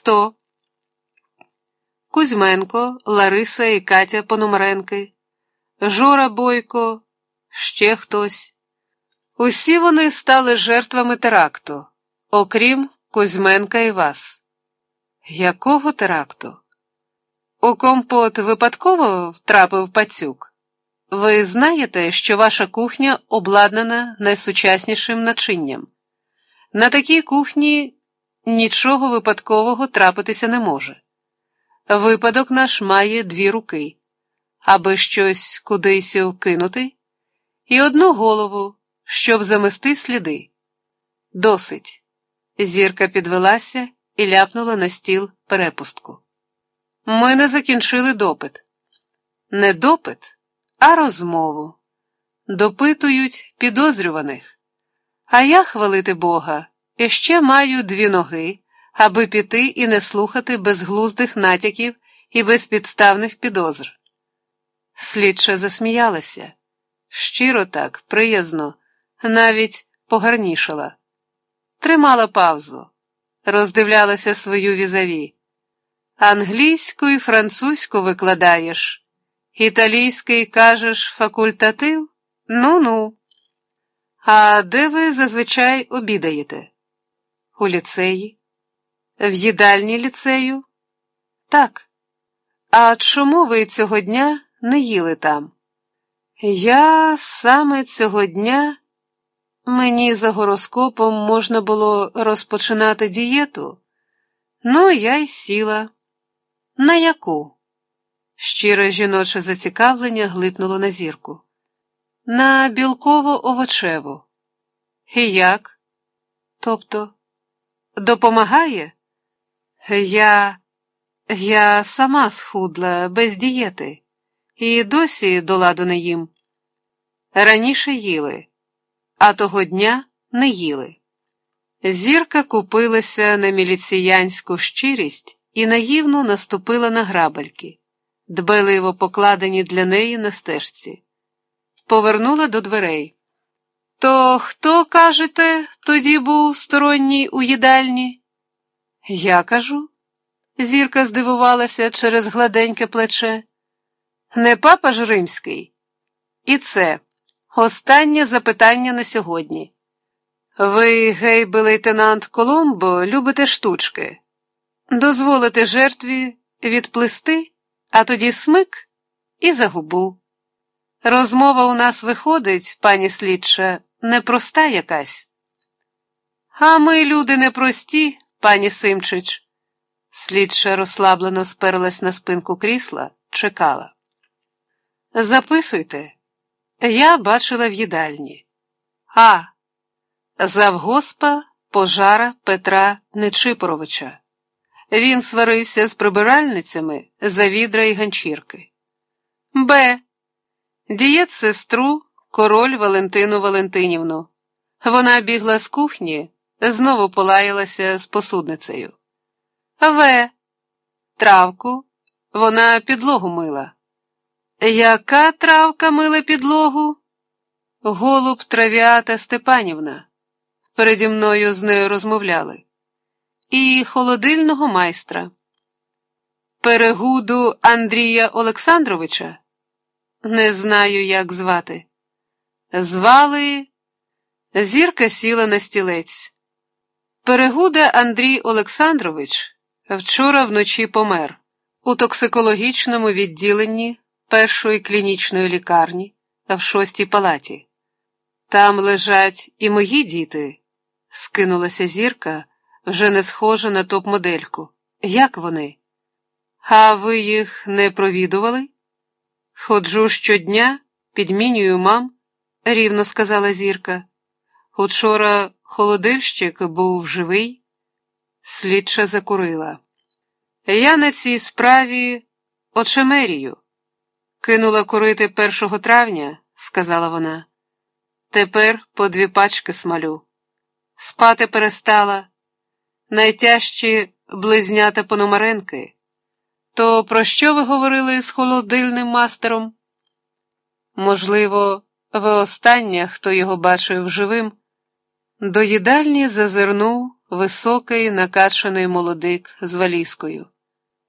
Хто? Кузьменко, Лариса і Катя Пономаренки, Жора Бойко, ще хтось. Усі вони стали жертвами теракту, окрім Кузьменка і вас. Якого теракту? У компот випадково втрапив пацюк. Ви знаєте, що ваша кухня обладнана найсучаснішим начинням. На такій кухні нічого випадкового трапитися не може. Випадок наш має дві руки, аби щось кудись вкинути, і одну голову, щоб замести сліди. Досить. Зірка підвелася і ляпнула на стіл перепустку. Ми не закінчили допит. Не допит, а розмову. Допитують підозрюваних. А я, хвалити Бога, іще маю дві ноги, аби піти і не слухати безглуздих натяків і безпідставних підозр. Слідча засміялася. Щиро так, приязно, навіть погарнішала. Тримала павзу, роздивлялася свою візаві. Англійську і французьку викладаєш, італійський кажеш факультатив? Ну-ну. А де ви зазвичай обідаєте? У ліцеї? В їдальні ліцею? Так. А чому ви цього дня не їли там? Я саме цього дня мені за гороскопом можна було розпочинати дієту. Ну, я й сіла. На яку? Щире жіноче зацікавлення глипнуло на зірку. На білково-овочеву. І як? Тобто, допомагає? Я я сама схудла без дієти і досі до ладу не їм. Раніше їли, а того дня не їли. Зірка купилася на міліціянську щирість і наївно наступила на грабельки, дбайливо покладені для неї на стежці. Повернула до дверей. То хто, кажете, тоді був сторонній у їдальні? Я кажу. Зірка здивувалася через гладеньке плече. Не папа ж римський. І це останнє запитання на сьогодні. Ви, гейби лейтенант Коломбо, любите штучки. Дозволите жертві відплисти, а тоді смик і загубу. Розмова у нас виходить, пані слідча, непроста якась. А ми, люди, непрості, пані Симчич. Слідча розслаблено сперлась на спинку крісла, чекала. Записуйте, я бачила в їдальні. А. Завгоспа пожара Петра Нечипоровича. Він сварився з прибиральницями за відра і ганчірки. Б. Дієт сестру король Валентину Валентинівну. Вона бігла з кухні, знову полаялася з посудницею. В. Травку. Вона підлогу мила. Яка травка мила підлогу? Голуб Травіата Степанівна. Переді мною з нею розмовляли. І холодильного майстра. Перегуду Андрія Олександровича. Не знаю, як звати. Звали. Зірка сіла на стілець. Перегуда Андрій Олександрович вчора вночі помер у токсикологічному відділенні першої клінічної лікарні в шостій палаті. Там лежать і мої діти, скинулася зірка, вже не схожа на топ-модельку. Як вони? А ви їх не провідували? Ходжу щодня, підмінюю мам, рівно сказала зірка. Учора холодильщик був живий, слідча закурила. Я на цій справі очемерію. Кинула курити першого травня, сказала вона. Тепер по дві пачки смалю. Спати перестала. Найтяжчі близнята Пономаренки. То про що ви говорили з холодильним мастером? Можливо, ви остання, хто його бачив живим, до їдальні зазирнув високий накачаний молодик з валізкою.